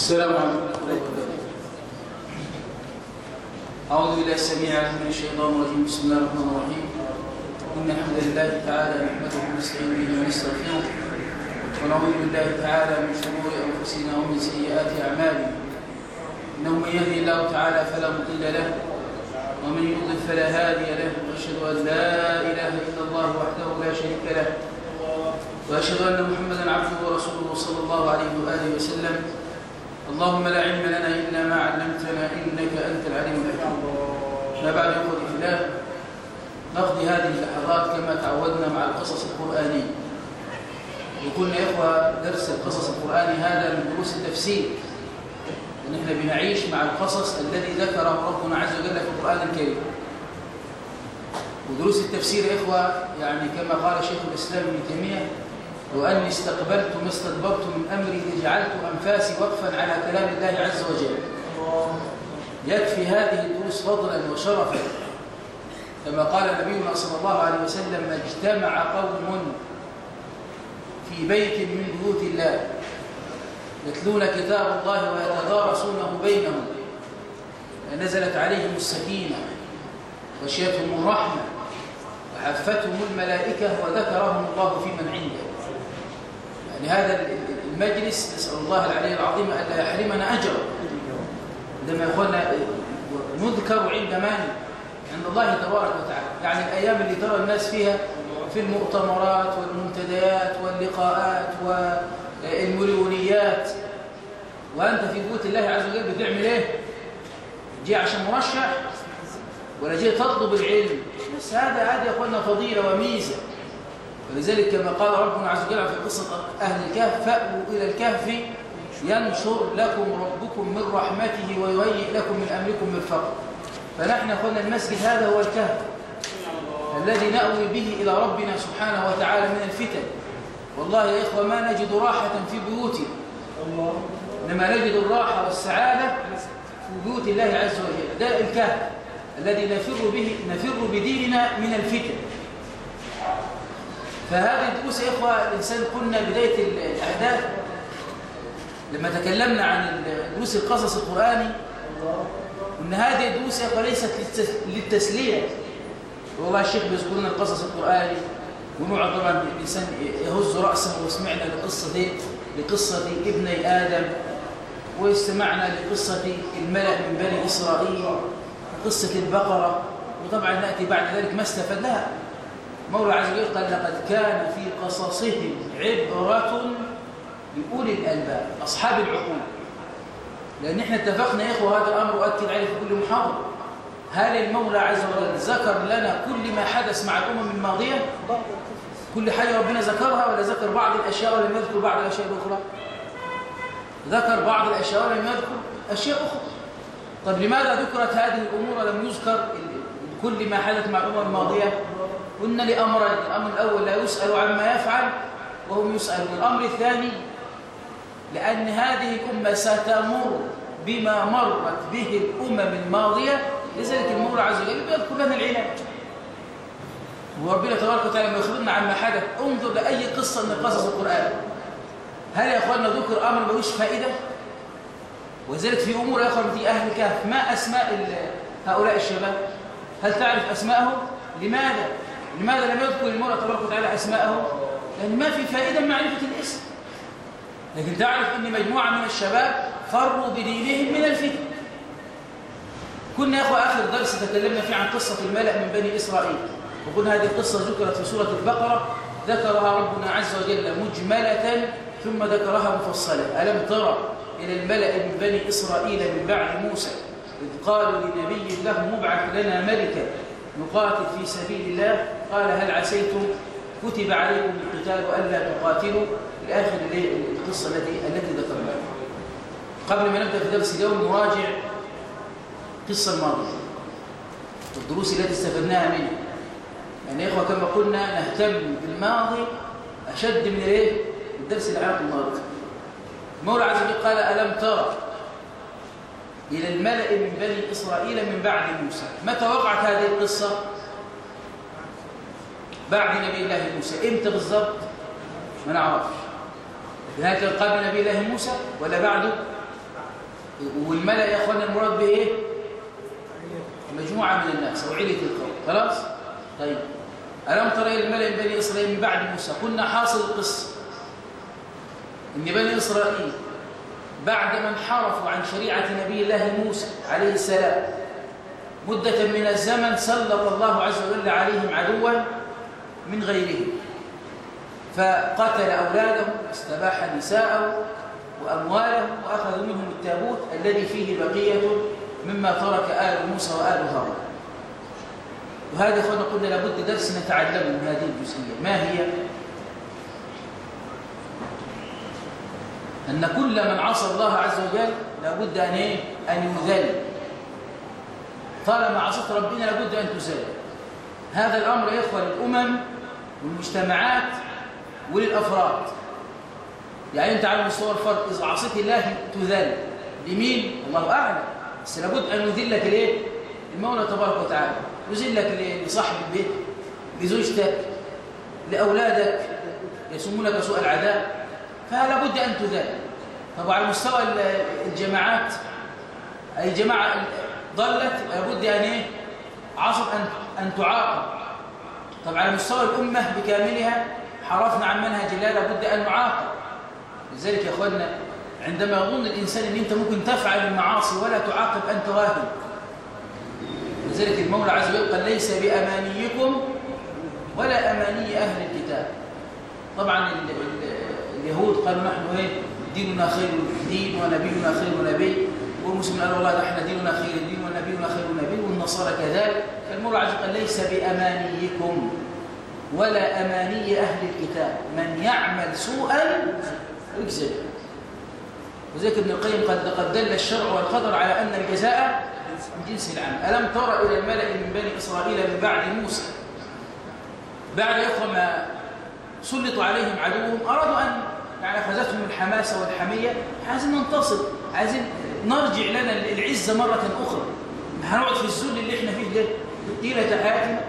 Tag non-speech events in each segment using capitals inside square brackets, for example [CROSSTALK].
السلام عليكم. أعوذ بالله السميع من الشيطان الرجيم. بسم الله الرحمن الرحيم. إن الحمد لله تعالى نحمده ونستعين به ونستغفره. ونعوذ بالله تعالى من شرور أنفسنا ومن سيئات أعمالنا. إنه من يهدي الله تعالى فلا مضل له ومن يضلل فلا هادي له. وأشهد أن لا إله إلا الله وحده لا شريك له. وأشهد أن محمدا عبده ورسوله صلى الله عليه وآله وسلم. اللهم لا علم لنا إلا ما علمتنا إنك أنت العليم الحكيم. ما بعد إخوة الله نقضي هذه اللحظات كما تعودنا مع القصص القرآني وقلنا يا إخوة درس القصص القرآني هذا من دروس التفسير. ونحن بنعيش مع القصص الذي ذكره ربنا عز وجل في القرآن الكريم. ودروس التفسير يا إخوة يعني كما قال شيخ الإسلام ابن تيمية وأني استقبلت ما استدبرت من أمري لجعلت أنفاسي وقفا على كلام الله عز وجل. يكفي هذه الدروس فضلا وشرفا. كما قال نبينا صلى الله عليه وسلم اجتمع قوم في بيت من بيوت الله يتلون كتاب الله ويتدارسونه بينهم. نزلت عليهم السكينة غشيتهم الرحمة وحفتهم الملائكة وذكرهم الله في من عنده. يعني هذا المجلس نسأل الله العلي العظيم ألا يحرمنا أجره. عندما يقولنا نذكر عند من؟ عند الله تبارك وتعالى. يعني الأيام اللي ترى الناس فيها في المؤتمرات والمنتديات واللقاءات والمليونيات وأنت في بيوت الله عز وجل بتعمل إيه؟ جي عشان مرشح؟ ولا جي تطلب العلم؟ بس هذا هذا يا فضيلة وميزة. ولذلك كما قال ربنا عز وجل في قصة أهل الكهف فأووا إلى الكهف ينشر لكم ربكم من رحمته ويهيئ لكم من أمركم مرفقا فنحن قلنا المسجد هذا هو الكهف الذي نأوي به إلى ربنا سبحانه وتعالى من الفتن. والله يا إخوة ما نجد راحة في بيوتنا إنما نجد الراحة والسعادة في بيوت الله عز وجل. ده الكهف الذي نفر به نفر بديننا من الفتن. فهذه الدروس يا إخوة الإنسان قلنا بداية الأحداث لما تكلمنا عن دروس القصص القرآني أن هذه الدروس يا إخوة ليست للتسلية. والله الشيخ بيذكر لنا القصص القرآني ونوع طبعا الإنسان يهز رأسه وسمعنا لقصة دي لقصة ابني آدم واستمعنا لقصة الملأ من بني إسرائيل قصة البقرة وطبعا نأتي بعد ذلك ما استفدناها. مولى عز وجل قال لقد كان في قصصهم عبرة لأولي الألباب أصحاب العقول. لأن إحنا اتفقنا إخوة هذا الأمر وأكد عليه في كل محاضرة. هل المولى عز وجل ذكر لنا كل ما حدث مع الأمم الماضية؟ كل حاجة ربنا ذكرها ولا ذكر بعض الأشياء ولم يذكر بعض الأشياء الأخرى؟ ذكر بعض الأشياء ولم يذكر أشياء أخرى. طب لماذا ذكرت هذه الأمور ولم يذكر كل ما حدث مع الأمم الماضية؟ قلنا لأمرين الأمر الأول لا يسأل عما يفعل وهم يسألون. الأمر الثاني لأن هذه الأمة ستمر بما مرت به الأمم الماضية. لذلك المولى عز وجل يذكر لنا العلاج وربنا تبارك وتعالى لما يخبرنا عما حدث انظر لأي قصة من قصص القرآن. هل يا أخواننا ذكر أمر ملوش فائدة؟ وذلك في أمور أخوان في أهل الكهف. ما أسماء هؤلاء الشباب؟ هل تعرف أسماءهم؟ لماذا؟ لماذا لم يذكر المولى تبارك وتعالى أسماءهم لأن ما في فائدة معرفة الاسم. لكن تعرف أن مجموعة من الشباب فروا بدينهم من الفتن. كنا يا أخوة آخر درس تكلمنا فيه عن قصة الملأ من بني إسرائيل. وقلنا هذه القصة ذكرت في سورة البقرة ذكرها ربنا عز وجل مجملة ثم ذكرها مفصلة. ألم ترى إلى الملأ من بني إسرائيل من بعد موسى؟ إذ قالوا لنبي له مبعث لنا ملكا. نقاتل في سبيل الله. قال هل عسيتم؟ كتب عليكم القتال ألا تقاتلوا. لآخر القصة التي التي ذكرناها. قبل ما نبدأ في درس اليوم نراجع القصة الماضية الدروس التي استفدناها منها. يعني يا إخوة كما قلنا نهتم بالماضي أشد من الايه الدرس العام الماضي. المولى عز وجل قال ألم ترى إلى الملأ من بني إسرائيل من بعد موسى. متى وقعت هذه القصة؟ بعد نبي الله موسى. إمتى بالضبط؟ ما نعرفش. هل كان قبل نبي الله موسى ولا بعده؟ والملأ يا أخوانا المراد بإيه؟ مجموعة من الناس. أو علة القوم خلاص؟ طيب. ألم تر إلى الملأ من بني إسرائيل من بعد موسى؟ كنا حاصل القصة إن بني إسرائيل بعد ما انحرفوا عن شريعة نبي الله موسى عليه السلام. مدة من الزمن سلط الله عز وجل عليهم عدوا من غيرهم. فقتل أولادهم استباح نساءهم وأموالهم وأخذ منهم التابوت الذي فيه بقية مما ترك آل موسى وآل هارون. وهذا اخوانا قلنا لابد درس نتعلمه من هذه الجزئية. ما هي؟ أن كل من عصى الله عز وجل لابد أن إيه؟ أن يذل. طالما عصيت ربنا لابد أن تزال هذا الأمر يا إخوة للأمم والمجتمعات وللأفراد. يعني أنت على مستوى الفرد إذا عصيت الله تذل. لمين؟ الله أعلم. بس لابد أن يذلك ليه؟ المولى تبارك وتعالى. يذلك لصاحب البيت لزوجتك لأولادك. يسمونك سوء العذاب. فلا بد أن تذل طب على مستوى الجماعات أي جماعة ضلت لابد أن إيه؟ عصر أن, أن تعاقب. طب على مستوى الأمة بكاملها حرفنا عن منهج الله لابد أن نعاقب. لذلك يا أخوانا عندما يظن الإنسان أن أنت ممكن تفعل المعاصي ولا تعاقب أنت واهم لذلك المولى عز وجل قال ليس بأمانيكم ولا أماني أهل الكتاب. طبعا اليهود قالوا نحن إيه ديننا خير دين ونبينا خير نبي والمسلمين قالوا والله إحنا ديننا خير دين ونبينا خير نبي والنصارى كذلك. وجل قال ليس بأمانيكم ولا أماني أهل الكتاب. من يعمل سوءا يجزي وذلك ابن القيم قد قد دل الشرع والقدر على أن الجزاء من جنس العمل. ألم تر إلى الملأ من بني إسرائيل من بعد موسى؟ بعد يوم ما سلط عليهم عدوهم أرادوا أن يعني أخذتهم الحماسة والحمية. عايزين ننتصر عايزين نرجع لنا العزة مرة أخرى. هنقعد في الذل اللي إحنا فيه ده طيلة حياتنا.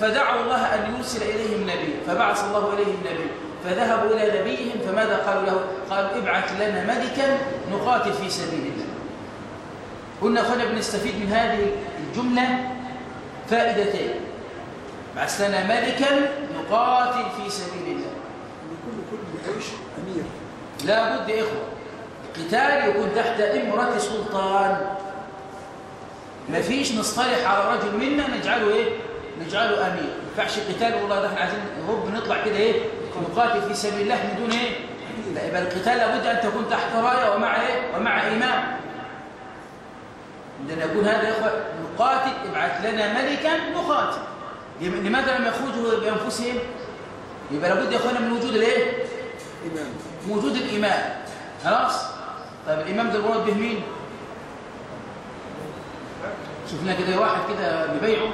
فدعوا الله أن يرسل إليهم نبي فبعث الله إليهم نبي فذهبوا إلى نبيهم فماذا قالوا له؟ قالوا ابعث لنا ملكا نقاتل في سبيل الله. قلنا أخوانا بنستفيد من هذه الجملة فائدتين. بعث لنا ملكا نقاتل في سبيل الله. كل كل عيش أمير. لا بد إخوة القتال يكون تحت إمرة سلطان ما فيش نصطلح على رجل منا نجعله إيه؟ نجعله أمير. ما ينفعش قتال والله ده إحنا عايزين هوب نطلع كده إيه؟ نقاتل في سبيل الله من دون إيه؟ لا يبقى القتال لابد أن تكون تحت راية ومع إيه؟ ومع إمام. لأن يكون هذا يا إخوة نقاتل ابعث لنا ملكا نقاتل لماذا لم يخرجوا بأنفسهم؟ يبقى لابد يا اخوانا من وجود الإيه؟ إمام وجود الامام خلاص؟ طيب الامام ده المراد به مين؟ شفنا كده واحد كده ببيعه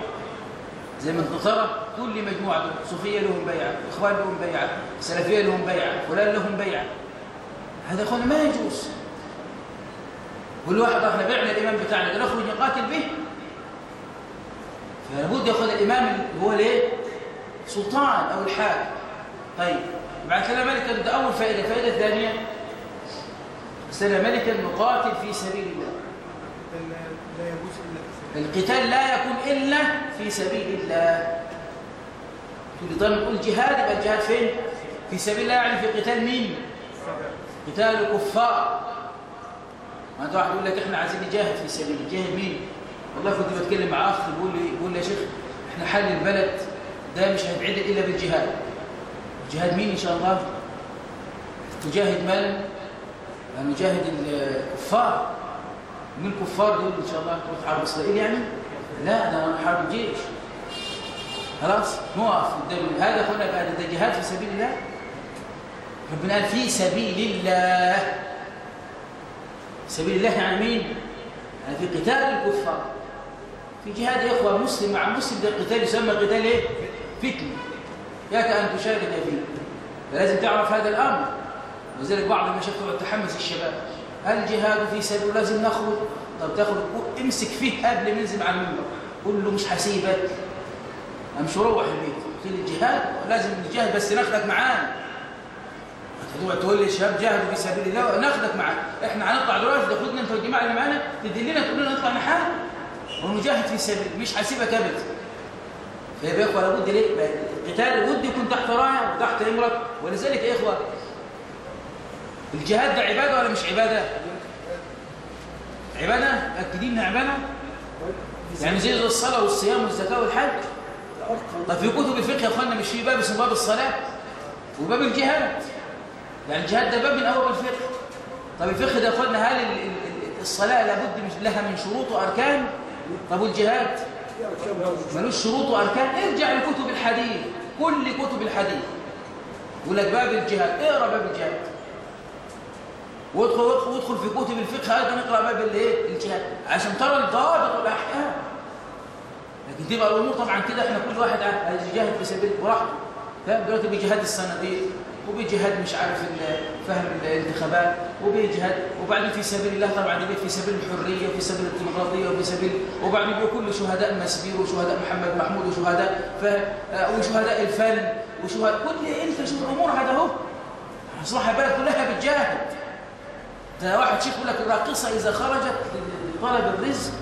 زي ما انت ترى كل مجموعة دول صوفية لهم بيعة إخوان لهم بيعة سلفية لهم بيعة فلان لهم بيعة. هذا يا اخوانا ما يجوز. كل واحد إحنا بعنا الامام بتاعنا ده نخرج نقاتل به فلابد ياخذ الإمام اللي هو الايه سلطان أو الحاكم. طيب بعد كده ملكا ده أول فائدة الفائده الثانية سنة ملكا نقاتل في سبيل الله. إلا في القتال لا يكون إلا في سبيل الله. تقول طيب نقول جهاد يبقى الجهاد فين؟ في سبيل الله يعني في قتال مين؟ قتال الكفار. ما واحد يقول لك إحنا عايزين نجاهد في سبيل جاهد مين؟ والله كنت بتكلم مع أخ بيقول لي بيقول لي يا شيخ إحنا حل البلد ده مش هيتعدل إلا بالجهاد. جهاد مين إن شاء الله؟ تجاهد من؟ نجاهد الكفار. من الكفار دول إن شاء الله تروح حرب إسرائيل يعني؟ لا ده حرب جيش خلاص؟ نقف قدام هذا بقى ده جهاد في سبيل الله. ربنا قال في سبيل الله. سبيل الله يعني مين؟ يعني في قتال الكفار. في جهاد يا إخوة مسلم مع مسلم ده القتال يسمى قتال إيه؟ فتنه ياك ان تشارك فيه فلازم تعرف هذا الأمر. ولذلك بعض المشايخ تقعد تحمس الشباب. الجهاد في سبيل لازم نخرج؟ طب تخرج امسك فيه قبل ما ينزل على المنبر. قول له مش هسيبك. امشي روح البيت. في الجهاد لازم نجاهد بس ناخدك معانا. تقعد تقول لي الشباب جاهدوا في سبيل الله ناخدك معاك إحنا هنطلع دلوقتي تاخدنا انت والجماعه اللي معانا تدلنا تقول لنا نطلع نحارب ونجاهد في سبيل مش هسيبك ابدا فيبقى يا اخوه لابد ليه؟ القتال ودي يكون تحت راية وتحت امرك ولذلك يا إخوة الجهاد ده عبادة ولا مش عبادة؟ عبادة؟ مأكدين إنها عبادة؟ يعني زي الصلاة والصيام والزكاة والحج؟ طب في كتب الفقه يا اخوانا مش في باب اسمه باب الصلاة؟ وباب الجهاد؟ يعني الجهاد ده باب من ابواب الفقه. طب الفقه ده يا اخوانا هل ال- ال- ال- الصلاة لابد لها من شروط وأركان؟ طب والجهاد؟ ملوش شروط وأركان. ارجع لكتب الحديث كل كتب الحديث. يقول لك باب الجهاد اقرأ باب الجهاد. وادخل وادخل في كتب الفقه أيضا اقرا باب الايه؟ الجهاد. عشان ترى الضوابط والأحكام. لكن تبقى الأمور طبعا كده إحنا كل واحد يجاهد في سبيل براحته. فاهم؟ دلوقتي بيجهاد الصناديق. وبيجهاد مش عارف فهم الانتخابات وبيجهاد وبعدين في سبيل الله طبعا في سبيل الحرية وفي سبيل الديمقراطية وفي سبيل وبعدين يبقى كل شهداء مسبير وشهداء محمد محمود وشهداء ف... آه، وشهداء الفن وشهداء كل انت شوف الأمور هذا أهو. اصبح البلد كلها بتجاهد. ده واحد شيخ يقول لك الراقصة إذا خرجت لطلب الرزق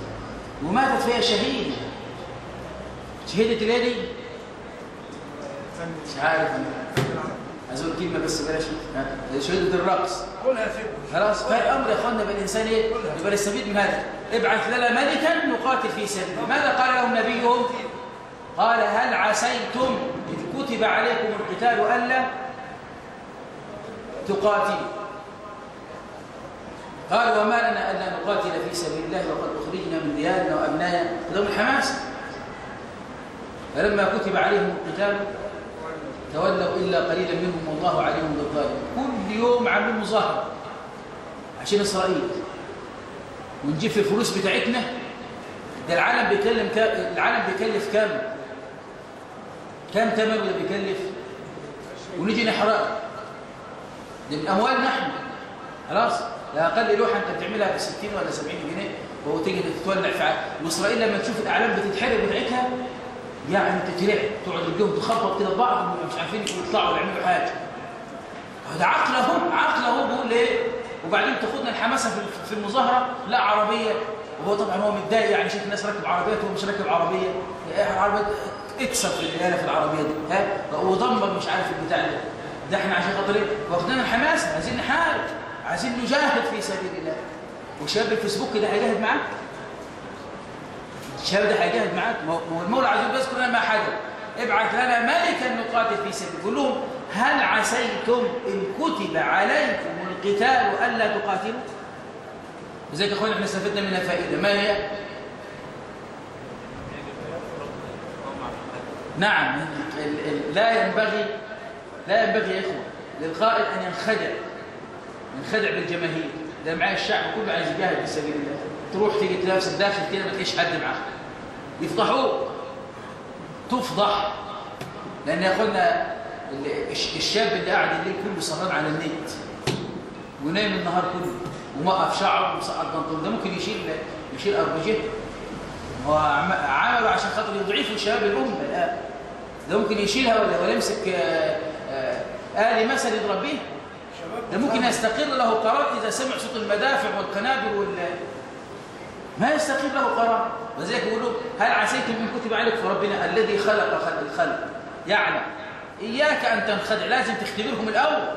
وماتت فيها شهيده شهيدة ليه دي؟ مش عارف. عايز أقول كلمه بس بلاش ها، شهيده الرقص. قولها فين خلاص؟ فالامر يا اخوانا بالانسان إيه؟ يبقى نستفيد من هذا. ابعث لنا ملكا نقاتل في سبيله. ماذا قال لهم نبيهم؟ قال هل عسيتم إذ كتب عليكم القتال الا تقاتلوا؟ قال وما لنا الا نقاتل في سبيل الله وقد أخرجنا من ديارنا وأبنائنا. هذا الحماس. فلما كتب عليهم القتال تولوا إلا قليلا منهم والله عليهم بالظالمين كل يوم عاملين مظاهره عشان إسرائيل. ونجيب في الفلوس بتاعتنا. ده العالم بيكلم كام العالم بيكلف كام؟ كام ثمنه ده بيكلف؟ ونيجي نحرقه ده من إحنا خلاص؟ لا أقل لوحة أنت بتعملها ب 60 ولا 70 جنيه وهو تتولع في وإسرائيل لما تشوف الأعلام بتتحرق بتاعتها يعني تترعب تقعد رجلهم تخبط كده بعض ومش عارفين يطلعوا ولا يعملوا حاجة. هذا عقلهم عقله بيقول إيه وبعدين تاخدنا الحماسة في المظاهرة لا عربية. وهو طبعا هو متضايق يعني شايف الناس راكب عربيات وهو مش راكب عربية. عربيه اكسر في العيالة في العربية دي ها؟ ودمر مش عارف البتاع ده. ده إحنا عشان خاطر إيه؟ واخدين الحماسة عايزين نحارب عايزين نجاهد في سبيل الله. وشاب الفيسبوك ده هيجاهد معاك؟ الشاب ده هيجاهد معاك؟ ما هو المولى عز وجل بيذكر لنا ما حدث ابعث لنا ملكا نقاتل في سبيل. قول لهم هل عسيتم إن كتب عليكم القتال ألا تقاتلوا؟ لذلك يا أخوان إحنا استفدنا منها فائدة. ما هي؟ نعم. لا ينبغي لا ينبغي يا إخوة للقائد أن ينخدع ينخدع بالجماهير. ده معاه الشعب كله عايز يجاهد في سبيل الله. تروح تيجي تلاقي نفسك داخل كده ما تلاقيش حد معاك. يفضحوك. تفضح. لأن يا أخوانا ال- الش- الشاب اللي قاعد الليل كله سهران على النت. ونايم النهار كله. وموقف شعره ومسقط بنطلون. ده ممكن يشيل يشيل عم- عمله عشان خاطر يضعفوا شباب الامه الان ده ممكن يشيلها ولا ولا يمسك آه، آه، آلي مثل يضرب بيه. ده ممكن يستقر له قرار إذا سمع صوت المدافع والقنابل وال ما يستقر له قرار. وذلك يقولوا هل عسيتم إن كتب عليك؟ فربنا الذي خلق خلق الخلق. يعلم. إياك أن تنخدع. لازم تختبرهم الأول.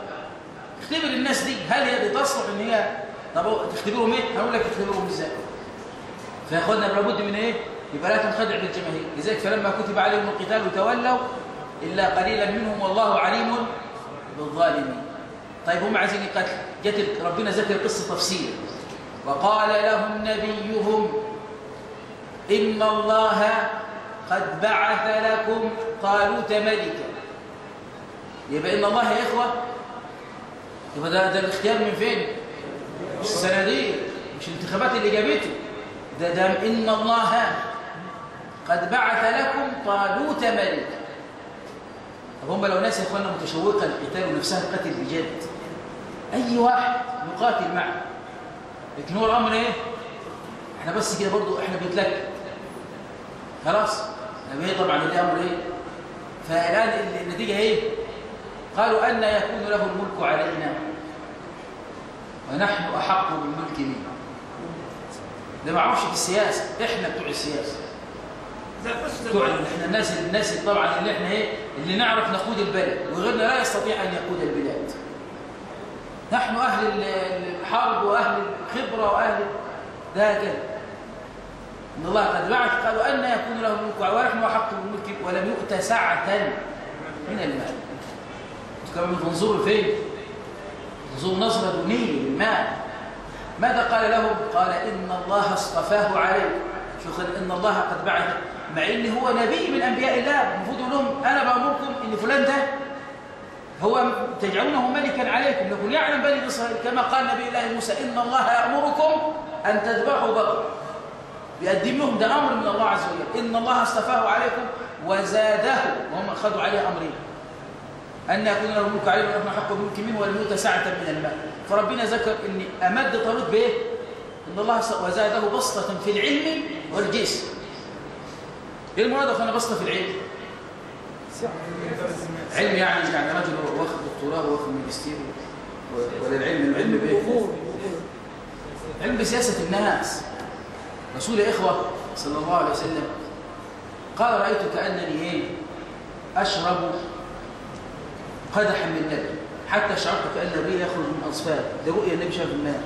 اختبر الناس دي. هل هي دي تصلح إن هي؟ طب تختبرهم إيه؟ هقول لك تختبرهم إزاي. فياخدنا لابد من إيه؟ يبقى لا تنخدع بالجماهير لذلك فلما كتب عليهم القتال تولوا إلا قليلا منهم والله عليم بالظالمين. طيب هم عايزين يقتل جت ربنا ذكر قصة تفسير. وقال لهم نبيهم إن الله قد بعث لكم طالوت ملكا. يبقى إن الله يا إخوة يبقى ده, ده الاختيار من فين؟ مش الصناديق مش الانتخابات اللي جابته. ده ده إن الله قد بعث لكم طالوت ملكا. طب هم لو ناس يا اخوانا متشوقة للقتال ونفسها القتل بجد أي واحد نقاتل معه؟ لكن هو الامر إيه؟ إحنا بس كده برضو إحنا بنتلكك خلاص؟ طب إيه طبعا الامر إيه؟ فالآن النتيجة إيه؟ قالوا أن يكون له الملك علينا. ونحن أحق بالملك منه. ده ما أعرفش في السياسة. إحنا بتوع السياسة. بتوع إحنا الناس الناس طبعا اللي إحنا إيه؟ اللي نعرف نقود البلد. وغيرنا لا يستطيع أن يقود البلاد. نحن أهل الحرب وأهل الخبرة وأهل ده كده إن الله قد بعث. قالوا أن يكون له الملك ونحن احق بالملك ولم يؤت سعه من المال. كما تنظروا فين؟ تنظروا نظره دونيه للمال. ماذا قال لهم؟ قال إن الله اصطفاه عليكم شوف إن الله قد بعث. مع ان هو نبي من أنبياء الله. المفروض لهم أنا بأمركم إن فلان ده هو تجعلونه ملكا عليكم. لكن يعلم بني إسرائيل كما قال نبي الله موسى إن الله يأمركم أن تذبحوا بقر بيقدم لهم ده أمر من الله عز وجل. إن الله اصطفاه عليكم وزاده وهم أخذوا عليه أمرين. أن يكون له الملك عليكم ونحن حق الملك منه ولم يؤت سعه من المال فربنا ذكر ان أمد طالوت بايه إن الله وزاده بسطة في العلم والجسم. إيه المراد اخوانا بسطة في العلم؟ علم يعني يعني رجل واخد دكتوراه واخد ماجستير ولا العلم العلم علم بسياسة الناس. رسول إخوة صلى الله عليه وسلم قال رأيت كأنني إيه؟ أشرب قدحا من لبن حتى شعرت كأن الريح يخرج من أصفاد. ده رؤيا النبي شاف الماء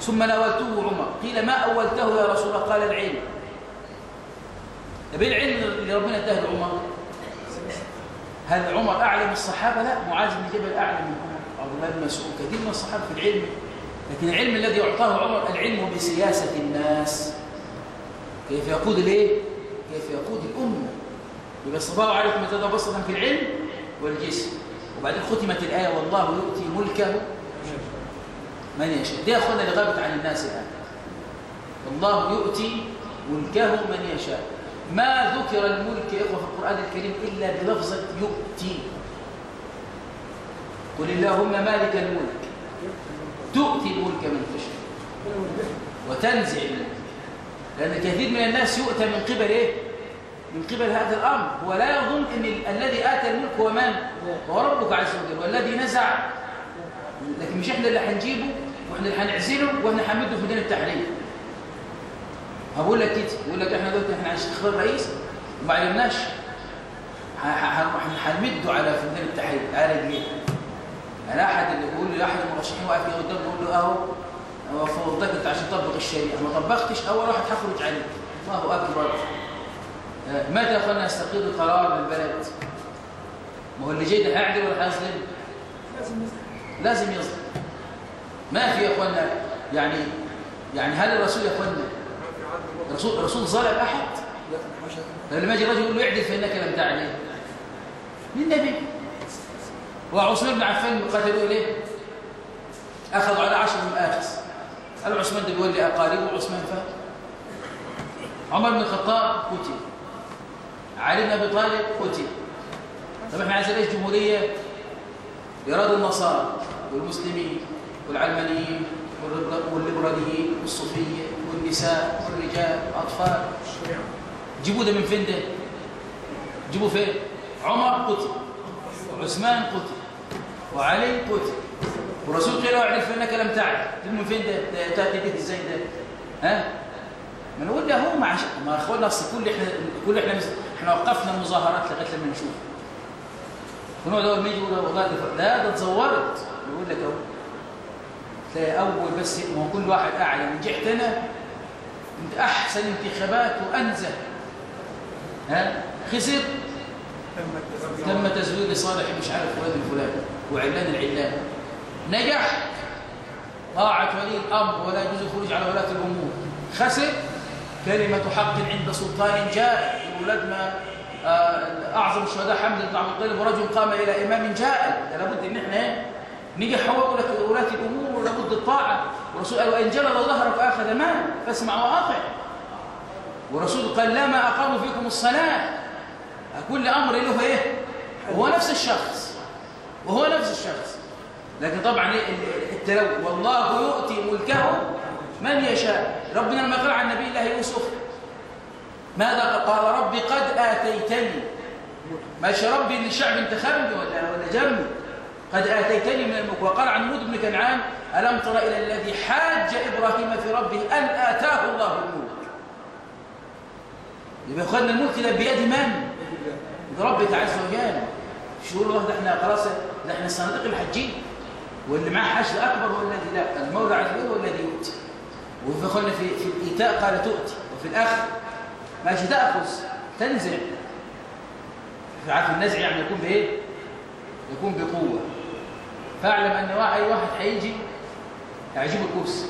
ثم ناولته عمر. قيل ما أولته يا رسول الله؟ قال العلم. طب إيه العلم اللي ربنا اداه لعمر؟ هل عمر أعلم الصحابة؟ لا معاذ بن جبل أعلم من عمر. عبد الله بن مسعود كثير من الصحابة في العلم. لكن العلم الذي اعطاه عمر العلم بسياسة الناس. كيف يقود الإيه؟ كيف يقود الأمة. يبقى الصباح عليكم يتبسطا في العلم والجسم. وبعدين ختمت الآية والله يؤتي ملكه. من يشاء. دي اخوانا اللي غابت عن الناس الآن. الله يؤتي ملكه من يشاء. ما ذكر الملك يا إخوة في القرآن الكريم إلا بلفظة يؤتي. قل اللهم مالك الملك. تؤتي الملك من تشاء وتنزع الملك. لأن كثير من الناس يؤتى من قبل إيه؟ من قبل هذا الأمر. هو لا يظن أن الذي آتى الملك هو من؟ هو ربك عز وجل. والذي نزع. لكن مش إحنا اللي هنجيبه وإحنا اللي هنعزله وإحنا هنمده في ميدان هقول لك كده يقول لك إحنا دلوقتي إحنا عايزين اختبار رئيس وما علمناش. هنمده على فنان التحرير. قال ليه أنا أحد اللي بيقول لي أحد المرشحين واقف لي قدام بقول له أهو هو فوضتك أنت عشان تطبق الشريعة. ما طبقتش أول واحد هخرج عليك الله أكبر. متى يا اخوانا يستقيم قرار بالبلد؟ ما هو اللي جاي ده هيعدل ولا هيظلم لازم؟ يظلم ما في يا إخوانا يعني يعني هل الرسول يا إخوانا الرسول الرسول ظلم أحد؟ لما يجي الرجل يقول له اعدل فإنك لم تعدل مين النبي؟ وعثمان بن عفان قتلوه ليه أخذوا على عشر من اخذ قال عثمان ده بيولي أقاربه وعثمان فات عمر بن الخطاب قتل. علي بن أبي طالب قتل. طب إحنا عايزين إيش؟ جمهورية. يراد النصارى والمسلمين والعلمانيين والليبراليين والصوفيه والنساء والرجال والأطفال جيبوا ده من فين ده؟ جيبوا فين؟ عمر قتل وعثمان قتل وعلي قتل. والرسول قيل له اعرف انك لم جيبوا من فين ده؟ تأتي به إزاي ده؟ ها؟ ما نقول ده هو مع ما اخوانا اصل كل إحنا كل إحنا إحنا وقفنا المظاهرات لغاية لما نشوف. ونقعد أول ما يجي يقول والله ده ده اتزورت. يقول لك أهو. تلاقي أول بس ما كل واحد اعلى نجحت أنا أحسن انتخابات وانزه ها؟ خسر. تم تزوير لصالح مش عارف فلان الفلاني وعلان العلان. نجح. طاعة ولي الأمر ولا يجوز الخروج على ولاة الأمور. خسر. كلمة حق عند سلطان جاء ولادنا أعظم الشهداء حمد بن عبد الطالب ورجل قام إلى إمام جاء لابد إن إحنا نيجي حول ولاة الأمور ولابد الطاعة. والرسول قال وإن جلد ظهرك اخذ مال فاسمع وأطع. والرسول قال لا ما اقاموا فيكم الصلاة. كل أمر له إيه؟ هو نفس الشخص. وهو نفس الشخص. لكن طبعا التلو والله يؤتي ملكه من يشاء. ربنا لما قال عن نبي الله يوسف ماذا قال؟ ربي قد آتيتني. ماشي ربي ان انتخبني ولا ولا جابني قد آتيتني من الملك وقال عن مود بن كنعان ألم تر إلى الذي حاج إبراهيم في ربه أن آتاه الله الملك؟ يبقى أخذنا الملك ده بيد من؟ بيد ربك عز وجل. شو الله ده إحنا خلاص ده إحنا الصناديق الحجين واللي معاه حشد أكبر هو الذي لا المولى عز وجل هو الذي يؤتي. وفي في, في الإيتاء قال تؤتي وفي الأخذ ماشي تأخذ تنزع. عارف النزع يعني يكون بإيه؟ يكون بقوة. فاعلم أن أي واحد هيجي هيعجبه الكرسي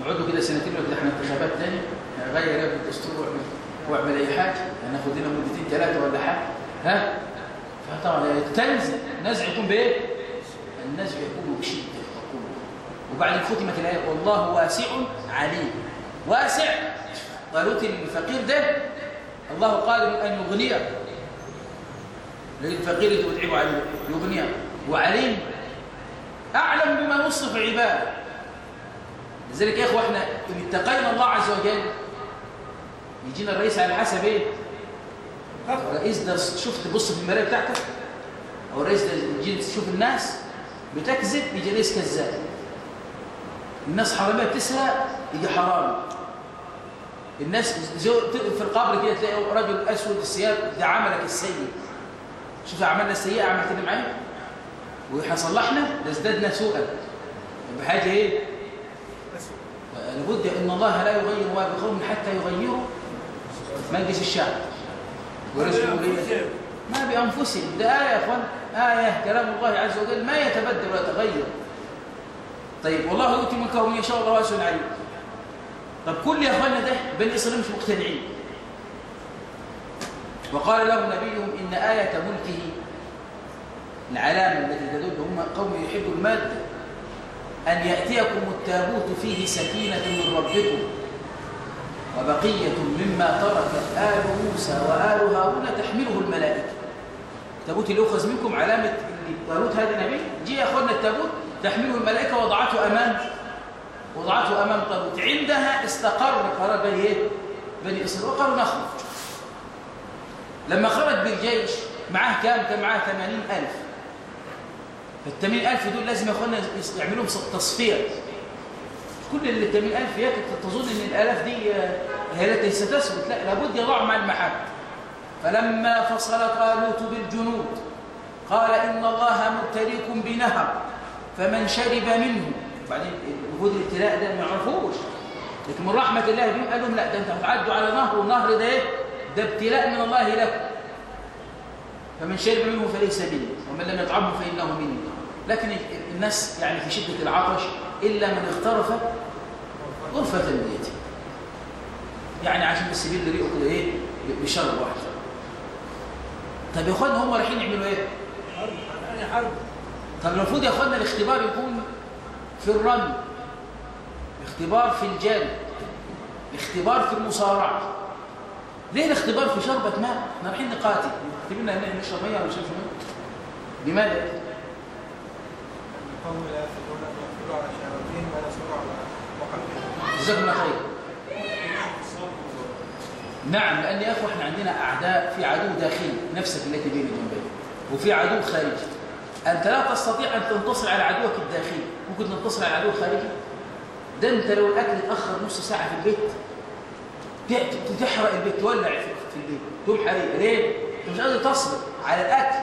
نقعدوا كده سنتين ولا إحنا انتخابات تاني. غير يا ابني الدستور واعمل واعمل أي حاجة. هناخد لنا مدتين ثلاثة ولا حاجة. ها؟ فطبعا تنزع النزع يكون بإيه؟ النزع يكون بشده وبعد ختمت الآية والله واسع عليم. واسع! طالوت الفقير ده الله قادر أن يغنيه. للفقير تدعيه عليه يغنيه. وعليم. أعلم بما يصرف عباده لذلك يا إخوة إحنا إن اتقينا الله عز وجل يجينا الرئيس على حسب إيه؟ الرئيس ده شفت بص في المراية بتاعتك أو الرئيس ده يجي تشوف الناس بتكذب يجي رئيس كذاب. الناس حرامية بتسرق يجي حرامي الناس في القبر كده تلاقي رجل أسود الثياب ده عملك السيء. شوف عملنا السيئه عمل كده معايا؟ وهيصلحنا لازدادنا سوءا. بحاجه إيه؟ لابد إن الله لا يغير ما بقوم حتى يغيروا مجلس الشعب. ورسوله ما بأنفسهم. ده آية يا إخوان. آية كلام الله عز وجل. ما يتبدل ويتغير طيب والله يؤتي ملكه من يشاء الله واسع عليم. طب كل يا اخوانا ده بني إسرائيل مش مقتنعين. وقال لهم نبيهم إن آية ملكه العلامة التي تدل هم قوم يحبوا المادة أن يأتيكم التابوت فيه سكينة من ربكم وبقية مما ترك آل موسى وآل هارون تحمله الملائكة. التابوت اللي أخذ منكم علامة اللي طالوت هذا النبي؟ جي يا أخوانا التابوت تحمله الملائكة وضعته أمام وضعته أمام طالوت. عندها استقر قرار بني إيه؟ بني إسرائيل. وقالوا نخرج. لما خرج بالجيش معاه كام؟ كان معاه 80000 فالتمانين ألف دول لازم يا أخوانا يعملوا تصفية. كل ال 80000 هي تظن إن الآلاف دي هي التي ستثبت لا لابد يضع مع المحك فلما فصل طالوت بالجنود قال إن الله مبتليكم بنهر فمن شرب منه. بعدين وجود الابتلاء ده ما يعرفوش. لكن من رحمة الله بهم قال لهم لا ده انت هتعدوا على نهر والنهر ده إيه؟ ده ابتلاء من الله لكم. فمن شرب منه فليس مني ومن لم يطعمه فإنه مني. لكن الناس يعني في شدة العطش إلا من اغترف غرفة بيته يعني عشان بس يبل ريقه كده إيه بشرب واحد. طب يا اخوانا هم رايحين يعملوا إيه؟ حرب طب المفروض يا اخوانا الاختبار يكون في الرمي اختبار في الجري اختبار في المصارعة. ليه الاختبار في شربة ماء؟ إحنا رايحين نقاتل. اختبرنا إحنا نشرب مية ولا نشرب ميه لماذا قوم لا ويأكلوا على ولا يصبروا على جزاكم الله خير. نعم لأن يا أخوة إحنا عندنا أعداء في عدو داخلي نفسك التي بين جنبيك وفي عدو خارجي. أنت لا تستطيع أن تنتصر على عدوك الداخلي. ممكن تنتصر على العدو الخارجي ده أنت لو الأكل اتأخر نص ساعة في البيت تحرق البيت تولع في البيت تقوم حريقه ليه؟ أنت مش قادر تصبر على الأكل.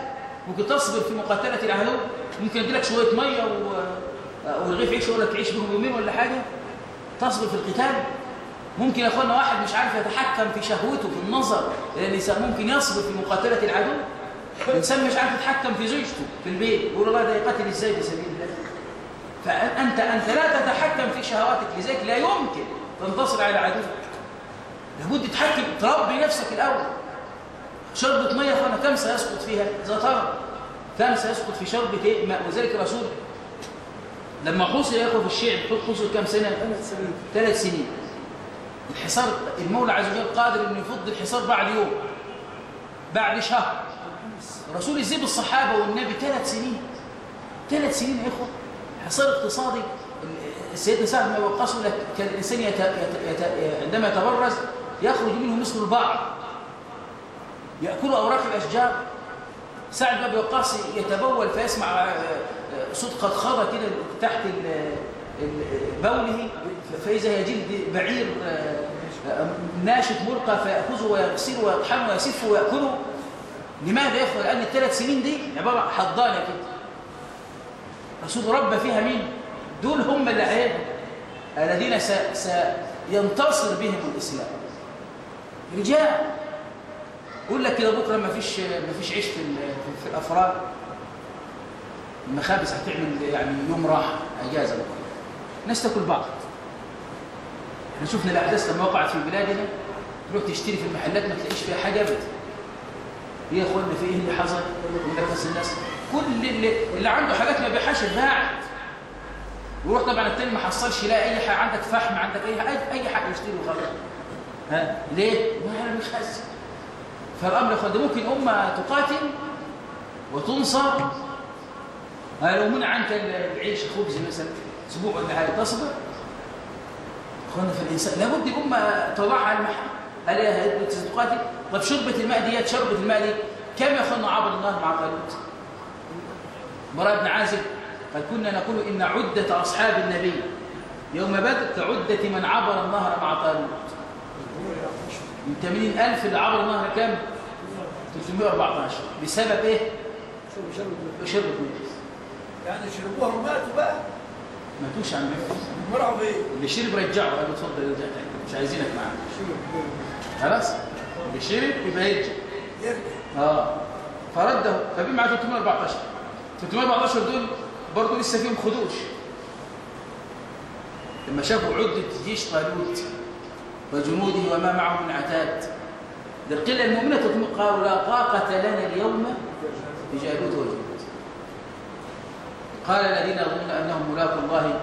ممكن تصبر في مقاتلة العدو؟ ممكن يجي لك شوية مية و... ورغيف عيش يقول لك تعيش بهم يومين ولا حاجة. تصبر في القتال. ممكن يا اخوانا واحد مش عارف يتحكم في شهوته في النظر لأن ممكن يصبر في مقاتلة العدو. الإنسان مش عارف يتحكم في زوجته في البيت يقول الله ده يقاتل إزاي في سبيل الله؟ فأنت أنت لا تتحكم في شهواتك لذلك لا يمكن تنتصر على عدوك لابد تتحكم تربي نفسك الأول. شربة مية أخوانا كم سيسقط فيها؟ إذا ترى كم سيسقط في شربة ماء وذلك الرسول لما حصل يا إخوة في الشعب حصل كم سنة؟ ثلاث سنين. ثلاث سنين. الحصار المولى عز وجل قادر إنه يفض الحصار بعد يوم بعد شهر. الرسول يسيب الصحابة والنبي ثلاث سنين. ثلاث سنين يا إخوة. حصار اقتصادي. سيدنا سعد بن وقاص لك كان الإنسان يت... يت... يت... عندما يتبرز يخرج منه مثل البعض يأكل أوراق الأشجار. سعد بن أبي وقاص يتبول فيسمع آه، آه، صوت خضخضه كده تحت بوله فإذا هي جلد بعير آه، ناشف مرقى فيأخذه ويغسله ويطحنه ويسفه ويأكله لماذا يا إخوة؟ لأن الثلاث سنين دي عبارة عن حضانة كده رسول ربى فيها مين؟ دول هم اللي الذين سينتصر بهم الإسلام رجال يقول لك كده بكرة ما فيش ما فيش عيش في في الافراد المخابز هتعمل يعني يوم راحة أجازة بكرة. الناس تاكل بعض. إحنا شفنا الأحداث لما وقعت في بلادنا. تروح تشتري في المحلات ما تلاقيش فيها حاجة ابدا. يا اخوانا في إيه اللي حصل؟ يقول لك بس الناس. كل اللي, اللي عنده حاجات ما بيحاش باعت ويروح طبعا التاني ما حصلش يلاقي أي حاجة. عندك فحم عندك اي حاجة أي حاجة يشتري وخلاص. ها؟ ليه؟ ما أنا مخزن فالامر اخوان ده ممكن أمة تقاتل وتنصر. لو منع عنك العيش خبز مثلا أسبوع ولا حاجة تصبر. اخوانا في الإنسان لابد الامه تضعها على المحل. هي تقاتل طب شربة الماء ديت شربة الماء دي كم يا اخوانا عبر النهر مع طالوت؟ براء بن عازب قال كنا نقول إن عدة أصحاب النبي يوم بدر كعدة من عبر النهر مع طالوت. من 80000 اللي عبر النهر كام؟ 314 بسبب إيه؟ شربة الماء يعني شربوها وماتوا بقى؟ ما توش عن الماء مرعوا بايه؟ اللي شرب رجعه قال له اتفضل ارجع تاني مش عايزينك معانا. خلاص؟ اللي شرب يبقى يرجع. يرجع. آه. فرده. فبين معاه 314 314 دول برضه لسه فيهم خدوش. لما شافوا عدة جيش طالوت وجنوده وما معه من عتاد. ده القلة المؤمنة قالوا لا طاقة لنا اليوم بجالوت وجنود قال الذين يظنون أنهم ملاقوا الله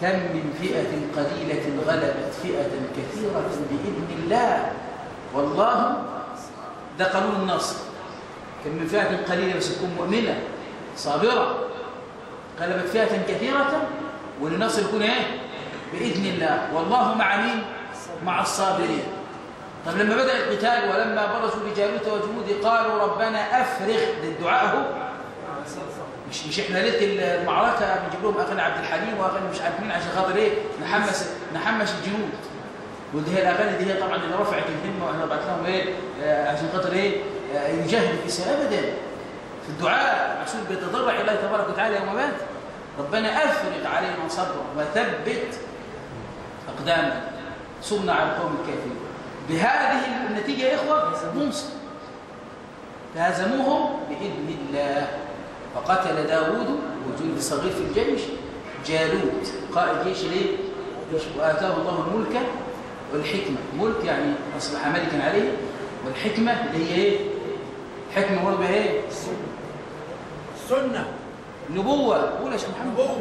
كم من فئة قليلة غلبت فئة كثيرة بإذن الله. والله ده قانون النصر كم من فئة قليلة بس تكون مؤمنة صابرة غلبت فئة كثيرة والنصر يكون إيه؟ بإذن الله. والله مع مين؟ مع الصابرين. طب لما بدأ القتال ولما برزوا لجالوت وجنوده قالوا ربنا أفرغ اهو مش مش إحنا ليلة المعركة بنجيب لهم اغاني عبد الحليم واغاني مش عارف مين عشان خاطر إيه؟ نحمس نحمس الجنود. ودي هي الأغاني دي هي طبعا اللي رفعت الهمة وإحنا بعت لهم إيه؟ آه، عشان خاطر إيه؟ آه، يجاهدوا في سبيل ابدا. في الدعاء الرسول بيتضرع إلى الله تبارك وتعالى يوم مات. ربنا أفرغ علينا صبرا وثبت اقدامنا على القوم الكافرين. بهذه النتيجة يا إخوة ننصر فهزموهم بإذن الله. فقتل داود وجند صغير في الجيش جالوت قائد جيش ليه؟ وآتاه الله الملك والحكمة. ملك يعني أصبح ملكا عليه والحكمة اللي هي إيه؟ حكمة برضه إيه؟ السنة نبوة. قول يا شيخ محمد. نبوة.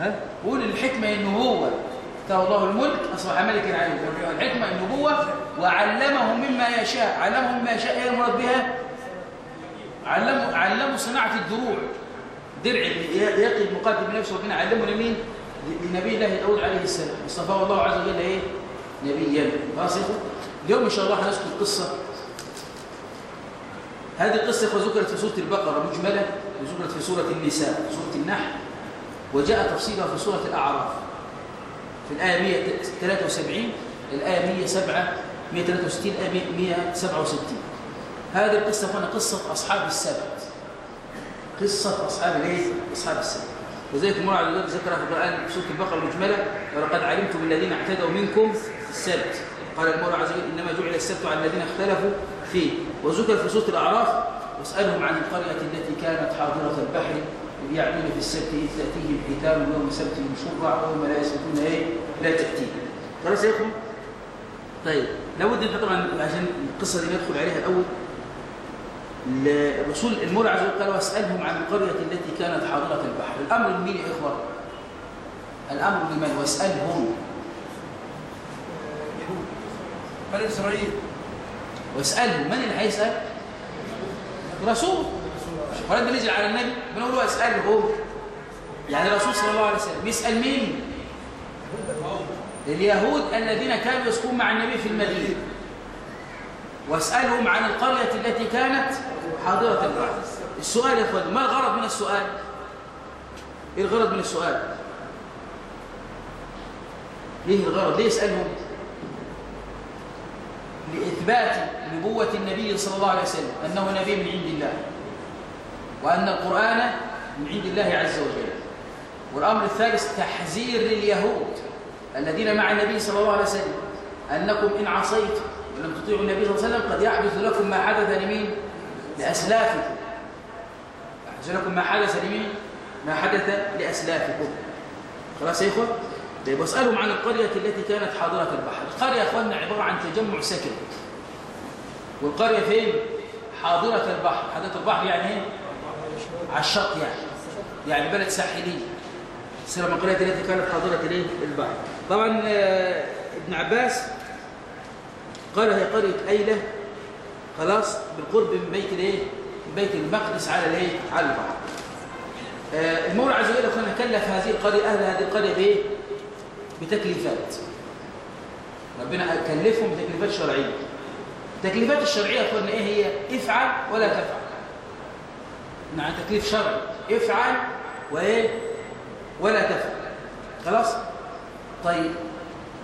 ها؟ قول الحكمة النبوة. اتاه الله الملك أصبح ملكا عليه. الحكمة النبوة وعلمه مما يشاء. علمه مما يشاء إيه المراد بها؟ علموا علموا صناعة الدروع. درع يقي المقدم نفسه ربنا علمه لمين لنبي الله داود عليه السلام. اصطفاه الله عز وجل إيه؟ نبيا. خلاص اليوم إن شاء الله هنذكر قصة. هذه القصة ذكرت في سورة البقرة مجمله وذكرت في سورة النساء سورة النحل. وجاء تفصيلها في سورة الأعراف. في الآية 173 الآية 107 163 الآية 167 هذه القصة هنا قصة أصحاب السبت. قصة أصحاب الإيه؟ أصحاب السبت. وذلك المرعى الذي ذكرها في القرآن في سورة البقرة المجملة ولقد علمتم الذين اعتدوا منكم في السبت. قال المولى عز وجل إنما جعل السبت على الذين اختلفوا فيه. وذكر في سورة الأعراف واسألهم عن القرية التي كانت حاضرة البحر يعملون في السبت إذ تاتيهم حيتان يوم سبتهم شرع ويوم لا يسبتون إيه لا تاتيهم خلاص يا اخوان طيب لابد أن طبعا عشان القصة دي ندخل عليها الأول. الرسول المولى عز وجل قال واسألهم عن القرية التي كانت حاضرة البحر. الأمر لمين يا إخوة؟ الأمر لمن؟ واسألهم. يهود. بني إسرائيل. واسألهم. من اللي هيسأل؟ رسول ده نزل على النبي بنقول له اسالهم يعني الرسول صلى الله عليه وسلم بيسأل مين؟ اليهود الذين كانوا يسكنون مع النبي في المدينة. واسألهم عن القرية التي كانت حاضرة البحر السؤال يا إخوان ما الغرض من السؤال؟ إيه الغرض من السؤال؟ ليه الغرض؟ ليه يسألهم؟ لإثبات نبوة النبي صلى الله عليه وسلم أنه نبي من عند الله. وأن القرآن من عند الله عز وجل والأمر الثالث تحذير لليهود الذين مع النبي صلى الله عليه وسلم أنكم إن عصيتم ولم تطيعوا النبي صلى الله عليه وسلم قد يحدث لكم ما حدث لمين؟ لأسلافكم يحدث لكم ما حدث لمين؟ ما حدث لأسلافكم خلاص يا إخوة؟ طيب واسألهم عن القرية التي كانت حاضرة البحر القرية يا أخواننا عبارة عن تجمع سكن والقرية فين؟ حاضرة البحر حاضرة البحر يعني إيه؟ على الشط يعني يعني بلد ساحلي سيرة من القرية التي كانت حاضرة الايه؟ البحر طبعا آه، ابن عباس قال هي قرية أيلة خلاص بالقرب من بيت الإيه؟ بيت المقدس على الإيه؟ على البحر آه، المولى عز وجل كان كلف هذه القرية أهل هذه القرية بإيه؟ بتكليفات ربنا كلفهم بتكليفات شرعية التكليفات الشرعية قلنا إيه هي افعل ولا تفعل نعم تكليف شرعي. افعل وإيه؟ ولا تفعل. خلاص؟ طيب.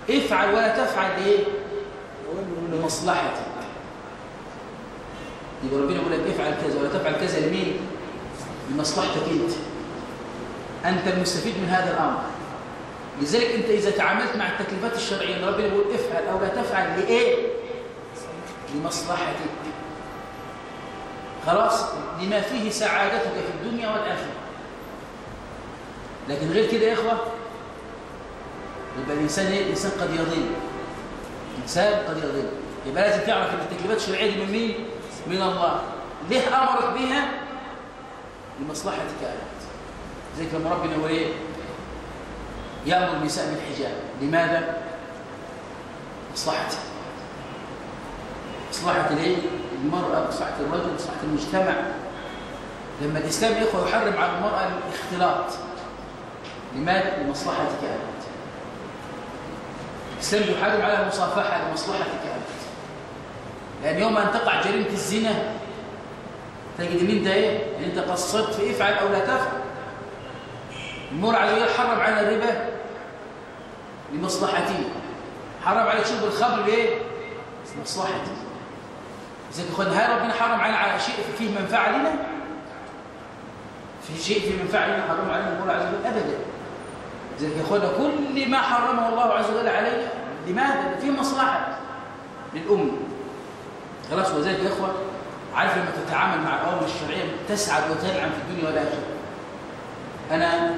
افعل ولا تفعل لإيه؟ لمصلحتك يبقى ربنا يقول لك افعل كذا ولا تفعل كذا لمين؟ لمصلحتك أنت. أنت المستفيد من هذا الأمر. لذلك أنت إذا تعاملت مع التكليفات الشرعية ان ربنا يقول افعل أو لا تفعل لإيه؟ لمصلحتك. خلاص لما فيه سعادتك في الدنيا والآخرة. لكن غير كده يا إخوة يبقى الإنسان إيه؟ الإنسان قد يضل الانسان قد يضل يبقى لازم تعرف إن التكليفات الشرعية دي من مين؟ من الله. ليه أمرك بها لمصلحتك أنت. زي كما ربنا يقول إيه؟ يأمر النساء بالحجاب. لماذا؟ مصلحته مصلحة الإيه؟ المرأة مصلحة الرجل مصلحة المجتمع. لما الإسلام إخوة يحرم على المرأة الاختلاط لماذا؟ لمصلحتك أنت. الإسلام يحرم على المصافحة لمصلحتك أنت. لأن يوم أن تقع جريمة الزنا تجد ان انت إيه؟ ان أنت قصرت في افعل أو لا تفعل. عز وجل حرم على الربا لمصلحته حرم على شرب الخمر بإيه؟ لمصلحته اذا اخوان هل ربنا حرم على شيء فيه منفعة لنا؟ في شيء فيه منفعة لنا حرم علينا؟ المرء عز وجل ابدا. لذلك يا أخوانا كل ما حرمه الله عز وجل علينا لماذا؟ فيه مصلحة للأمة. خلاص وذلك يا أخوة عارف لما تتعامل مع الأوامر الشرعية تسعد وتنعم في الدنيا والآخرة. أنا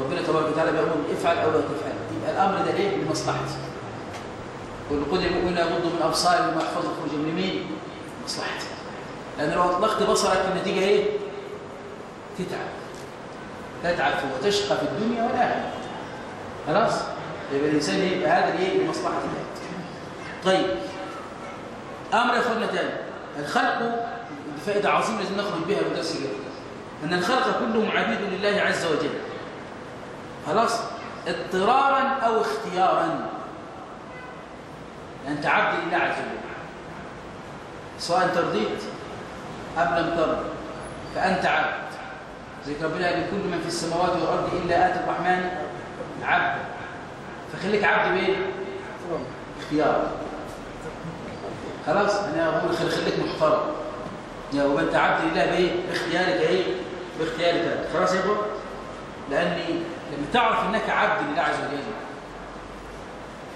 ربنا تبارك وتعالى بيقول افعل أو لا تفعل. الأمر ده ليه لمصلحتي ولقد المؤمنين يغضوا من أبصارهم ويحفظوا فروجهم لمين؟ مصلحتي لأن لو أطلقت بصرك النتيجة إيه؟ تتعب. تتعب وتشقى في الدنيا والآخرة خلاص؟ يبقى الإنسان يبقى هذا ليه؟ لمصلحة الله. طيب. أمر يا تاني. الخلق فائدة عظيمة لازم نخرج بها من درس اليوم. أن الخلق كلهم عبيد لله عز وجل. خلاص؟ اضطرارا أو اختيارا. أنت عبد لله عز وجل. سواء ترضيت أم لم ترضى فأنت عبد. زي ربنا قال كل من في السماوات والأرض إلا آتي الرحمن عبد. فخليك عبد بإيه؟ اختيار. خلاص؟ أنا أقول خلي خليك محترم. يا وما أنت عبد لله بايه باختيارك إيه؟ باختيارك. خلاص يا أبو؟ لأني لما تعرف إنك عبد لله عز وجل.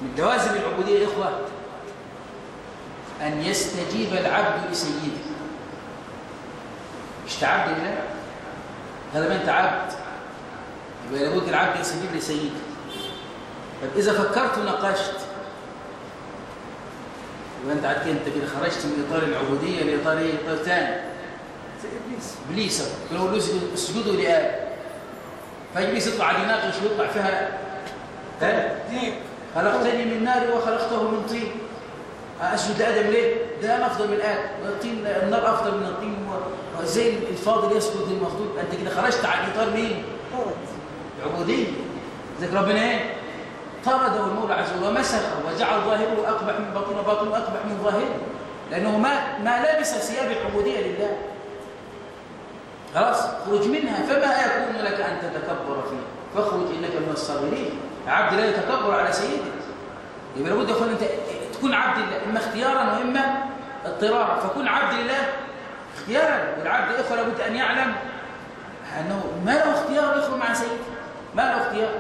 من لوازم العبودية يا أن يستجيب العبد لسيده. مش تعبد لله هذا ما أنت عبد. يبقى لابد العبد يستجيب لسيده. طب إذا فكرت وناقشت يبقى أنت عاد أنت كده خرجت من إطار العبودية لإطار إيه؟ إطار ثاني زي إبليس. إبليس لو له اسجدوا لآدم فإبليس يطلع يناقش ويطلع فيها ها ديك خلقتني من نار وخلقته من طين. اسجد لادم ليه؟ ده أنا أفضل من آدم الطين النار أفضل من الطين. وزي الفاضل يسجد للمفضول أنت كده خرجت عن إطار مين؟ العبوديه ذكر ربنا إيه؟ طرده المولى عز وجل ومسخه وجعل ظاهره أقبح من باطنه وباطنه أقبح من ظاهره. لأنه ما ما لبس ثياب العبودية لله. خلاص خرج منها. فما يكون لك أن تتكبر فيها فاخرج إنك من الصابرين عبد لا يتكبر على سيده يبقى لابد يا أنت تكون عبد الله إما اختيارا وإما اضطرارا. فكن عبد لله اختيارا والعبد إخوة لابد أن يعلم أنه ما له اختيار يخرج مع سيده ما له اختيار.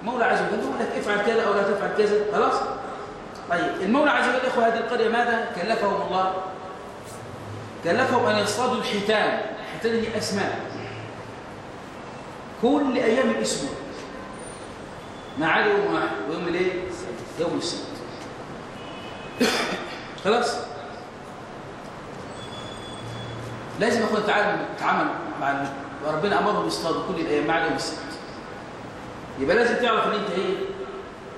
المولى عز وجل يقول لك افعل كذا أو لا تفعل كذا. خلاص؟ طيب المولى عز وجل إخوة هذه القرية ماذا؟ كلفهم الله. كلفهم أن يصطادوا الحيتان. الحيتان هي أسماء. كل أيام الأسبوع. ما عدا يوم واحد ويوم الإيه؟ يوم السبت. [COUGHS] خلاص. لازم اخوان نتعامل نتعامل مع وربنا امرهم يصطادوا كل الأيام ما عدا السبت يبقى لازم تعرف إن أنت إيه؟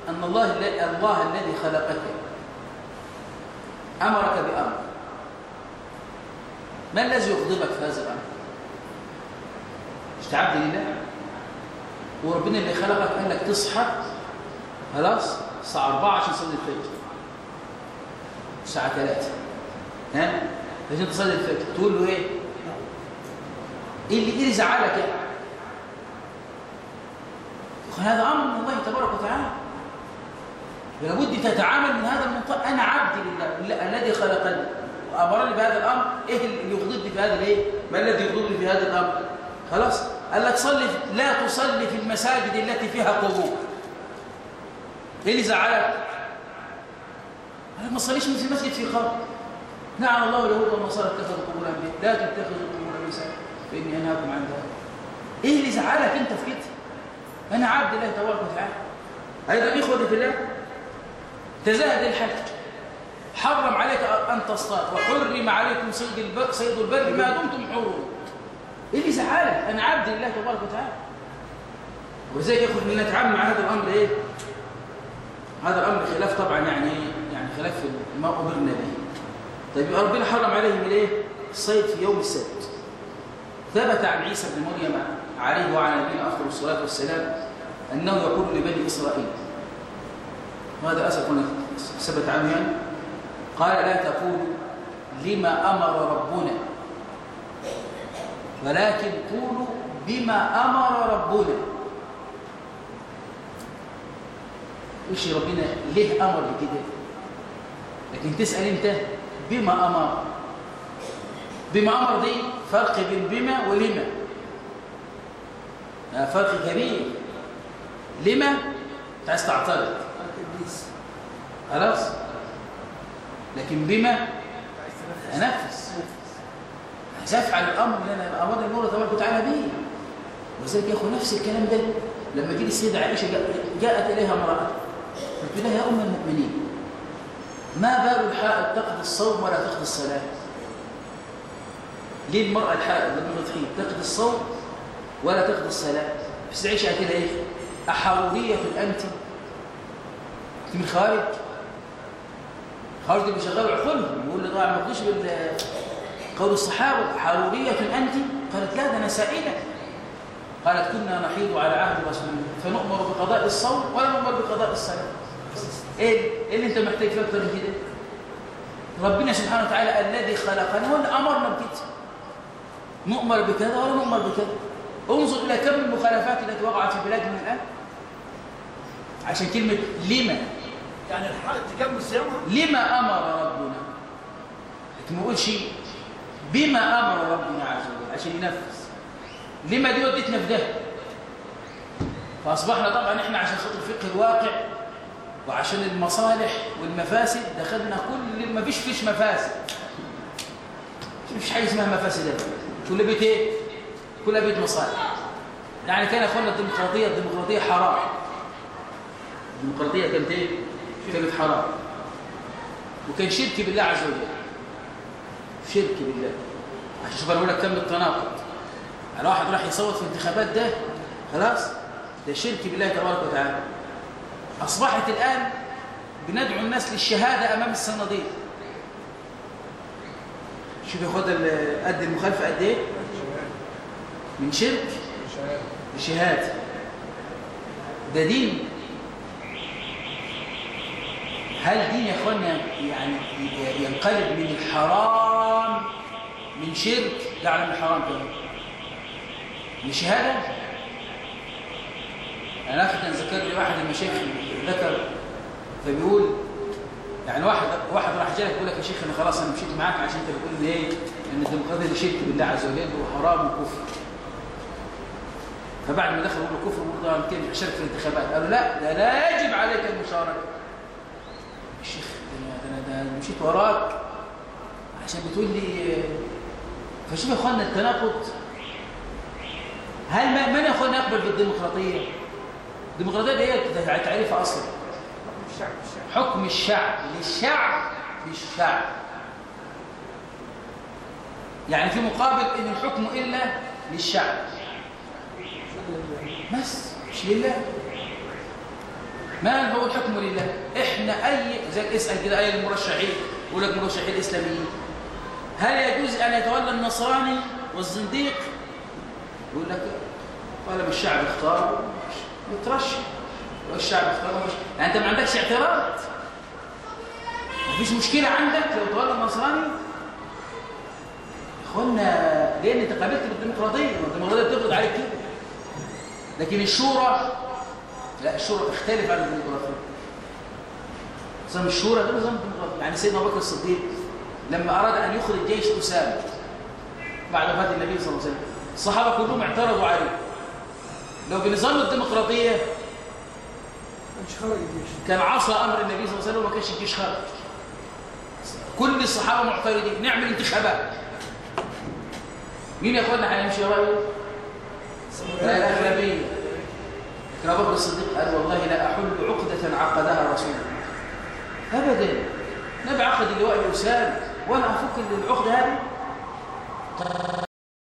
أن الله الله الذي خلقك أمرك بأمر. ما الذي يغضبك في هذا الأمر؟ مش عبد لله؟ وربنا اللي خلقك قال لك تصحى خلاص الساعة 4 عشان تصلي الفجر. الساعة 3 ها؟ عشان تصلي الفجر. تقول له إيه؟ إيه اللي إيه اللي زعلك يعني؟ هذا أمر من الله تبارك وتعالى. لابد تتعامل من هذا المنطق. أنا عبد لله الذي خلقني. وأمرني بهذا الأمر. إيه اللي يغضبني في هذا الإيه؟ ما الذي يغضبني في هذا الأمر؟ خلاص؟ قال لك صلي لا تصلي في المساجد التي فيها قبور. إيه اللي زعلك؟ ما تصليش في المسجد في خبر نعم الله اليهود والنصارى اتخذوا قبور انبياء لا تتخذوا قبور مساجد فإني أنهاكم عن ذلك. إيه اللي زعلك أنت في كده؟ أنا عبد الله تبارك وتعالى أيضا إخوتي في الله تزاهد الحج حرم عليك أن تصطاد وحرم عليكم صيد البر صيد البر ما دمتم حرم إيه اللي زعلك؟ أنا عبد لله تبارك وتعالى وزي ياخد من نتعامل مع هذا الأمر إيه؟ هذا الأمر خلاف طبعا يعني خلاف ما أمرنا به. طيب يبقى ربنا حرم عليهم الايه الصيد في يوم السبت. ثبت عن عيسى بن مريم عليه وعلى نبينا أفضل الصلاة والسلام أنه يقول لبني إسرائيل. وهذا اسف ثبت عنه يعني؟ قال لا تقولوا لما أمر ربنا. ولكن قولوا بما أمر ربنا. وش ربنا؟ ليه أمر بكده؟ لكن تسأل أنت بما أمر. بما أمر دي فرق بين بما ولما. فرق كبير لما؟ عايز تعترض. خلاص؟ لكن بما؟ انفذ سافعل الأمر اللي أنا امرني المولى تبارك وتعالى به وذلك يا أخو نفس الكلام ده لما جه السيدة عائشة جاءت إليها امرأة. قلت لها يا أم المؤمنين ما بال الحائض تقضي الصوم ولا تقضي الصلاة؟ ليه المرأة الحائض لما تحيض تقضي الصوم ولا تقضي الصلاة؟ بس عائشه كده إيه؟ احروريه انت أنت من خارج؟ خارج اللي بيشغلوا عقولهم يقول لي ضاع ما بال قول الصحابة حرورية أنت قالت لا ده أنا سائلة. قالت كنا نحيض على عهد رسول الله. فنؤمر بقضاء الصوم ولا نؤمر بقضاء الصلاة. إيه اللي أنت محتاج فيه أكتر من كده؟ ربنا سبحانه وتعالى الذي خلقنا هو اللي أمرنا بكده نؤمر بكذا ولا نؤمر بكذا؟ انظر إلى كم المخالفات التي وقعت في بلادنا الآن. عشان كلمة لما. يعني تكمل صيامها لما أمر ربنا؟ لكن ما يقولش بما أمر ربنا عز وجل عشان ينفذ. لما دي وديتنا في ده. فأصبحنا طبعا إحنا عشان خاطر فقه الواقع وعشان المصالح والمفاسد دخلنا كل ما فيش فيش مفاسد. مفيش حاجة اسمها مفاسد كل بيت إيه؟ كل بيت مصالح. يعني كان أخوانا الديمقراطية الديمقراطية حرام. الديمقراطية كانت إيه؟ كانت حرام. وكان شرك بالله عز وجل. شرك بالله. عشان شوف أنا أقول لك كم التناقض. يعني واحد راح يصوت في الانتخابات ده خلاص؟ ده شرك بالله تبارك وتعالى. أصبحت الآن بندعو الناس للشهادة أمام الصناديق. شوف ياخد قد المخالفة قد إيه؟ من شرك لشهادة. ده دين. هل دين يا اخوانا يعني ينقلب من الحرام من شرك لا من الحرام كمان. من أنا أخي كان ذكر لي واحد المشايخ ذكر فبيقول يعني واحد واحد راح جالك يقول لك يا شيخ أنا خلاص أنا مشيت معاك عشان أنت بتقول لي إيه؟ إن الديمقراطيه دي شرك بالله عز وجل وحرام وكفر. فبعد ما دخل يقول له كفر برضه يمكن اشارك في الانتخابات؟ قالوا لا ده لا يجب عليك المشاركة. الشيخ ده أنا ده, مشيت وراك عشان بتقول لي فشوف يا اخوانا التناقض. هل من يا اخوانا يقبل بالديمقراطية؟ الديمقراطيه دي هي تعريفها أصلا. الشعب الشعب. حكم الشعب للشعب للشعب. يعني في مقابل إن الحكم إلا للشعب. بس مش لله. ما هو الحكم لله؟ إحنا أي زي اسال كده أي المرشحين يقول لك مرشحين إسلاميين. هل يجوز أن يتولى النصراني والزنديق؟ يقول لك طالما الشعب اختار يترشح والشعب اختار يعني انت ما عندكش اعتراض؟ مفيش مشكلة عندك لو تولى النصراني إخوانا لأن أنت قابلت بالديمقراطية والديمقراطيه بتفرض عليك كده. لكن الشورى لا الشورى تختلف عن الديمقراطية. نظام الشورى ده نظام الديمقراطيه يعني سيدنا أبو بكر الصديق لما أراد أن يخرج جيش أسامة بعد وفاة النبي صلى الله عليه وسلم الصحابة كلهم اعترضوا عليه. لو بنظام الجيش كان عصى أمر النبي صلى الله عليه وسلم وما كانش الجيش خرج. كل الصحابة معترضين. نعمل انتخابات. مين يا اخوانا هيمشي رايه لا الاغلبيه لكن ابو بكر الصديق قال والله لا أحل عقدة عقدها رسول الله ابدا. نبي عقد اللواء الأسامة. وأنا أفك العقده هذه